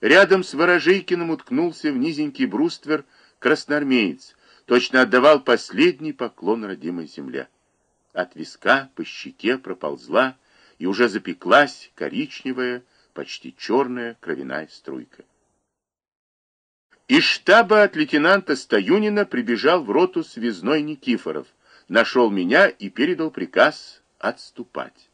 Рядом с Ворожейкиным уткнулся в низенький бруствер красноармеец, точно отдавал последний поклон родимой земле. От виска по щеке проползла и уже запеклась коричневая, почти черная кровяная струйка. Из штаба от лейтенанта Стоюнина прибежал в роту связной Никифоров, нашел меня и передал приказ отступать.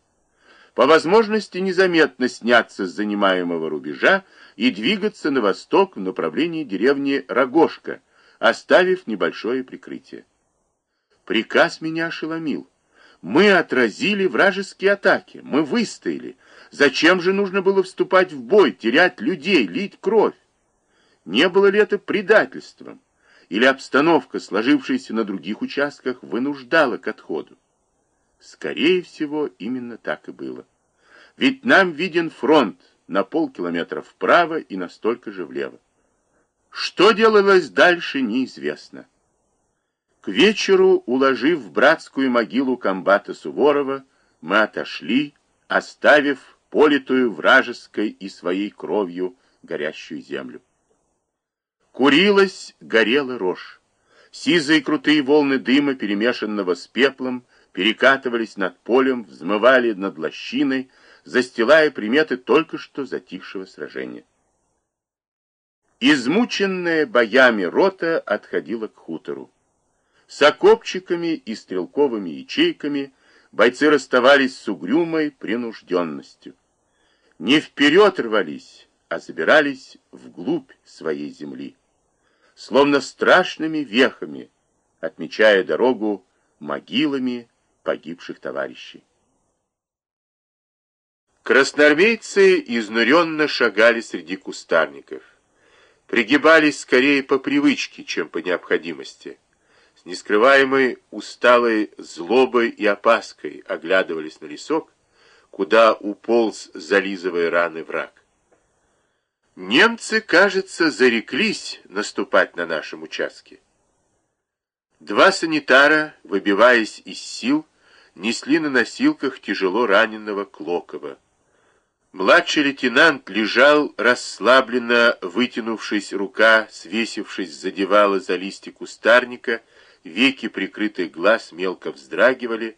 По возможности незаметно сняться с занимаемого рубежа и двигаться на восток в направлении деревни Рогошка, оставив небольшое прикрытие. Приказ меня ошеломил. Мы отразили вражеские атаки, мы выстояли. Зачем же нужно было вступать в бой, терять людей, лить кровь? Не было ли это предательством? Или обстановка, сложившаяся на других участках, вынуждала к отходу? Скорее всего, именно так и было. Ведь нам виден фронт на полкилометра вправо и на столько же влево. Что делалось дальше, неизвестно. К вечеру, уложив в братскую могилу комбата Суворова, мы отошли, оставив политую вражеской и своей кровью горящую землю. Курилась, горела рожь. Сизые крутые волны дыма, перемешанного с пеплом, перекатывались над полем, взмывали над лощиной, застилая приметы только что затихшего сражения. Измученная боями рота отходила к хутору. С окопчиками и стрелковыми ячейками бойцы расставались с угрюмой принужденностью. Не вперед рвались, а забирались вглубь своей земли словно страшными вехами, отмечая дорогу могилами погибших товарищей. Красноармейцы изнуренно шагали среди кустарников. Пригибались скорее по привычке, чем по необходимости. С нескрываемой усталой злобой и опаской оглядывались на лесок, куда уполз, зализывая раны враг. Немцы, кажется, зареклись наступать на нашем участке. Два санитара, выбиваясь из сил, несли на носилках тяжело раненого Клокова. Младший лейтенант лежал расслабленно, вытянувшись рука, свесившись, задевала за листья кустарника, веки прикрытых глаз мелко вздрагивали,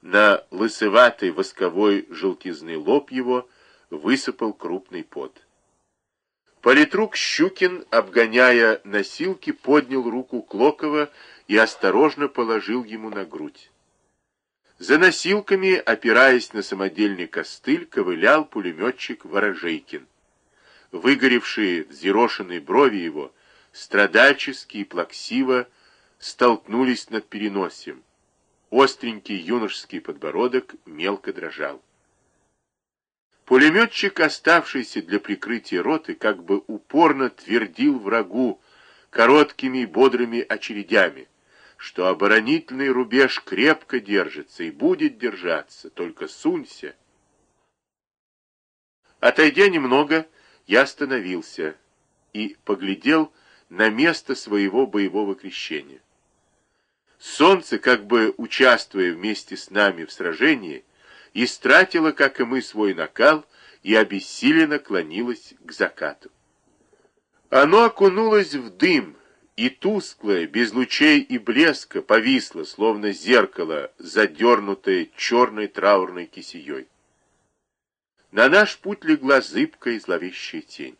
на лысоватый восковой желтизный лоб его высыпал крупный пот. Политрук Щукин, обгоняя носилки, поднял руку Клокова и осторожно положил ему на грудь. За носилками, опираясь на самодельный костыль, ковылял пулеметчик Ворожейкин. Выгоревшие, взъерошенные брови его, страдальчески и плаксиво, столкнулись над переносием. Остренький юношеский подбородок мелко дрожал. Пулеметчик, оставшийся для прикрытия роты, как бы упорно твердил врагу короткими и бодрыми очередями, что оборонительный рубеж крепко держится и будет держаться, только сунься. Отойдя немного, я остановился и поглядел на место своего боевого крещения. Солнце, как бы участвуя вместе с нами в сражении, истратила, как и мы, свой накал и обессиленно клонилась к закату. Оно окунулось в дым, и тусклое, без лучей и блеска, повисло, словно зеркало, задернутое черной траурной кисеей. На наш путь легла зыбкая зловещая тень.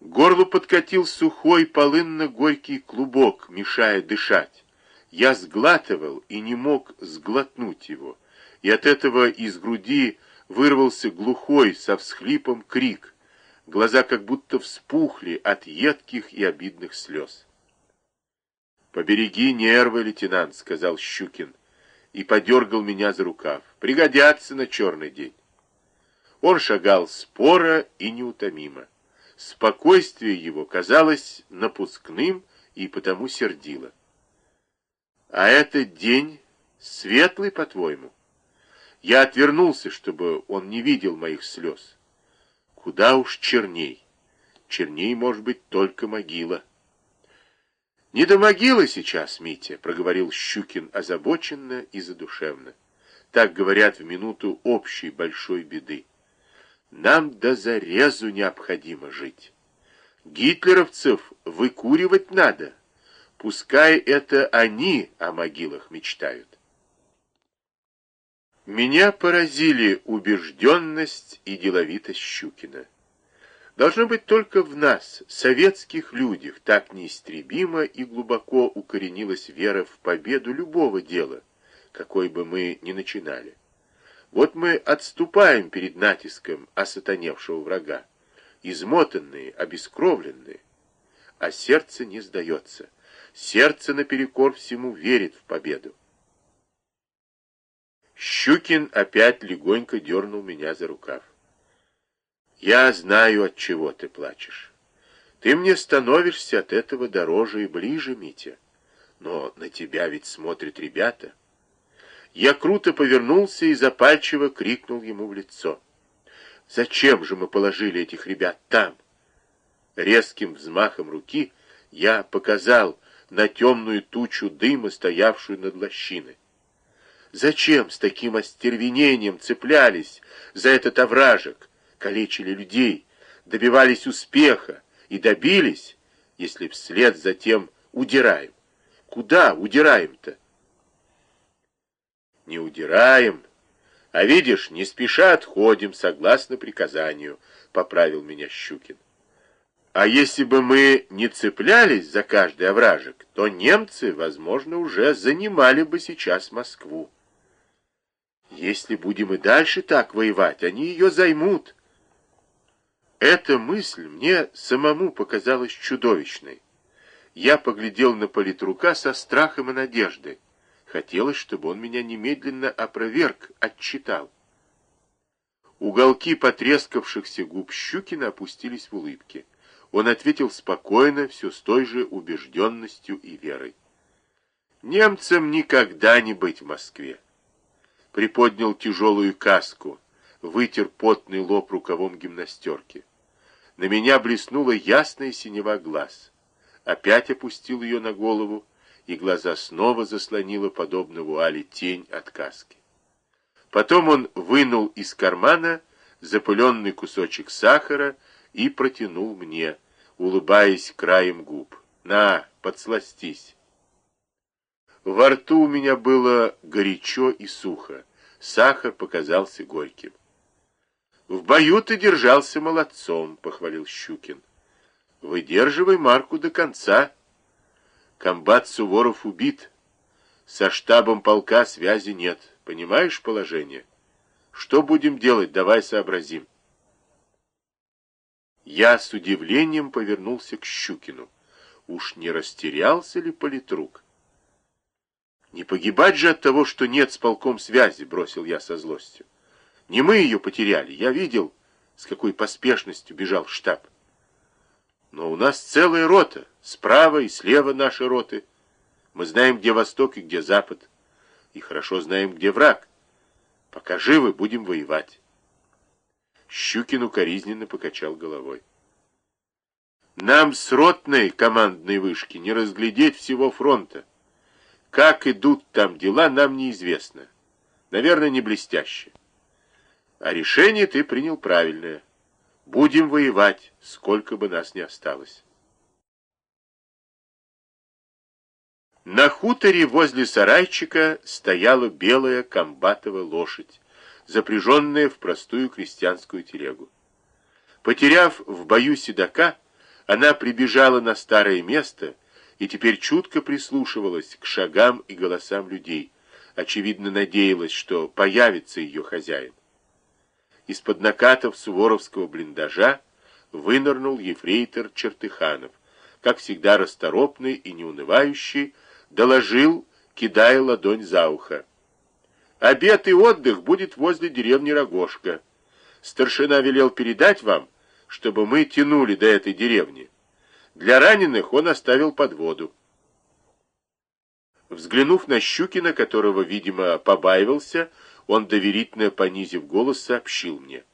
К горлу подкатил сухой, полынно-горький клубок, мешая дышать. Я сглатывал и не мог сглотнуть его и от этого из груди вырвался глухой со всхлипом крик. Глаза как будто вспухли от едких и обидных слез. «Побереги нервы, лейтенант», — сказал Щукин, и подергал меня за рукав. «Пригодятся на черный день». Он шагал споро и неутомимо. Спокойствие его казалось напускным и потому сердило. «А этот день светлый, по-твоему?» Я отвернулся, чтобы он не видел моих слез. Куда уж черней. Черней, может быть, только могила. «Не до могилы сейчас, Митя», — проговорил Щукин озабоченно и задушевно. Так говорят в минуту общей большой беды. Нам до зарезу необходимо жить. Гитлеровцев выкуривать надо. Пускай это они о могилах мечтают. Меня поразили убежденность и деловитость Щукина. Должно быть только в нас, советских людях, так неистребимо и глубоко укоренилась вера в победу любого дела, какой бы мы ни начинали. Вот мы отступаем перед натиском осатаневшего врага, измотанные, обескровленные, а сердце не сдается. Сердце наперекор всему верит в победу. Щукин опять легонько дернул меня за рукав. «Я знаю, от чего ты плачешь. Ты мне становишься от этого дороже и ближе, Митя. Но на тебя ведь смотрят ребята». Я круто повернулся и запальчиво крикнул ему в лицо. «Зачем же мы положили этих ребят там?» Резким взмахом руки я показал на темную тучу дыма, стоявшую над лощиной. Зачем с таким остервенением цеплялись за этот овражек, калечили людей, добивались успеха и добились, если вслед за тем удираем? Куда удираем-то? Не удираем, а видишь, не спеша отходим, согласно приказанию, поправил меня Щукин. А если бы мы не цеплялись за каждый овражек, то немцы, возможно, уже занимали бы сейчас Москву. Если будем и дальше так воевать, они ее займут. Эта мысль мне самому показалась чудовищной. Я поглядел на политрука со страхом и надеждой. Хотелось, чтобы он меня немедленно опроверг, отчитал. Уголки потрескавшихся губ Щукина опустились в улыбке. Он ответил спокойно, все с той же убежденностью и верой. Немцам никогда не быть в Москве приподнял тяжелую каску, вытер потный лоб рукавом гимнастерки. На меня блеснула ясная синева глаз. Опять опустил ее на голову, и глаза снова заслонила, подобно вуали, тень от каски. Потом он вынул из кармана запыленный кусочек сахара и протянул мне, улыбаясь краем губ. «На, подсластись!» Во рту у меня было горячо и сухо. Сахар показался горьким. «В бою ты держался молодцом», — похвалил Щукин. «Выдерживай марку до конца. Комбат Суворов убит. Со штабом полка связи нет. Понимаешь положение? Что будем делать? Давай сообразим». Я с удивлением повернулся к Щукину. Уж не растерялся ли политрук? Не погибать же от того, что нет с полком связи, бросил я со злостью. Не мы ее потеряли, я видел, с какой поспешностью бежал штаб. Но у нас целая рота, справа и слева наши роты. Мы знаем, где восток и где запад, и хорошо знаем, где враг. Пока живы, будем воевать. Щукин укоризненно покачал головой. Нам с ротной командной вышки не разглядеть всего фронта. Как идут там дела, нам неизвестно. Наверное, не блестяще. А решение ты принял правильное. Будем воевать, сколько бы нас ни осталось. На хуторе возле сарайчика стояла белая комбатовая лошадь, запряженная в простую крестьянскую телегу. Потеряв в бою седока, она прибежала на старое место и теперь чутко прислушивалась к шагам и голосам людей, очевидно надеялась, что появится ее хозяин. Из-под накатов суворовского блиндажа вынырнул ефрейтор Чертыханов, как всегда расторопный и неунывающий, доложил, кидая ладонь за ухо. «Обед и отдых будет возле деревни Рогошка. Старшина велел передать вам, чтобы мы тянули до этой деревни. Для раненых он оставил подводу. Взглянув на Щукина, которого, видимо, побаивался, он, доверительно понизив голос, сообщил мне.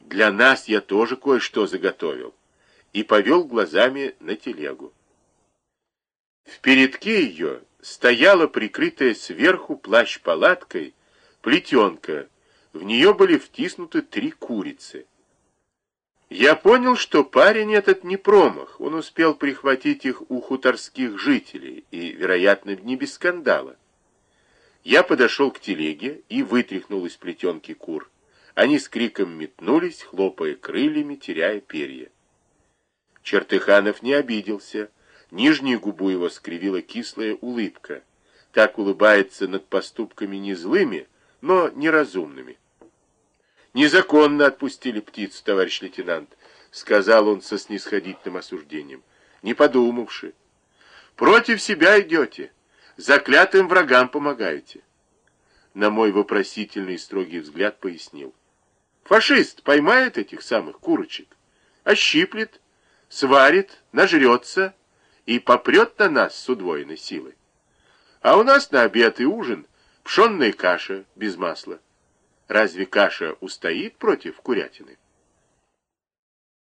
«Для нас я тоже кое-что заготовил» и повел глазами на телегу. В передке ее стояла прикрытая сверху плащ-палаткой плетенка В нее были втиснуты три курицы. Я понял, что парень этот не промах, он успел прихватить их у хуторских жителей, и, вероятно, не без скандала. Я подошел к телеге и вытряхнул из плетенки кур. Они с криком метнулись, хлопая крыльями, теряя перья. Чертыханов не обиделся. Нижнюю губу его скривила кислая улыбка. Так улыбается над поступками не злыми, но неразумными. «Незаконно отпустили птицу, товарищ лейтенант», — сказал он со снисходительным осуждением, не подумавши. «Против себя идете, заклятым врагам помогаете». На мой вопросительный и строгий взгляд пояснил. «Фашист поймает этих самых курочек, ощиплет, сварит, нажрется и попрет на нас с удвоенной силой. А у нас на обед и ужин пшенная каша без масла. Разве каша устоит против курятины?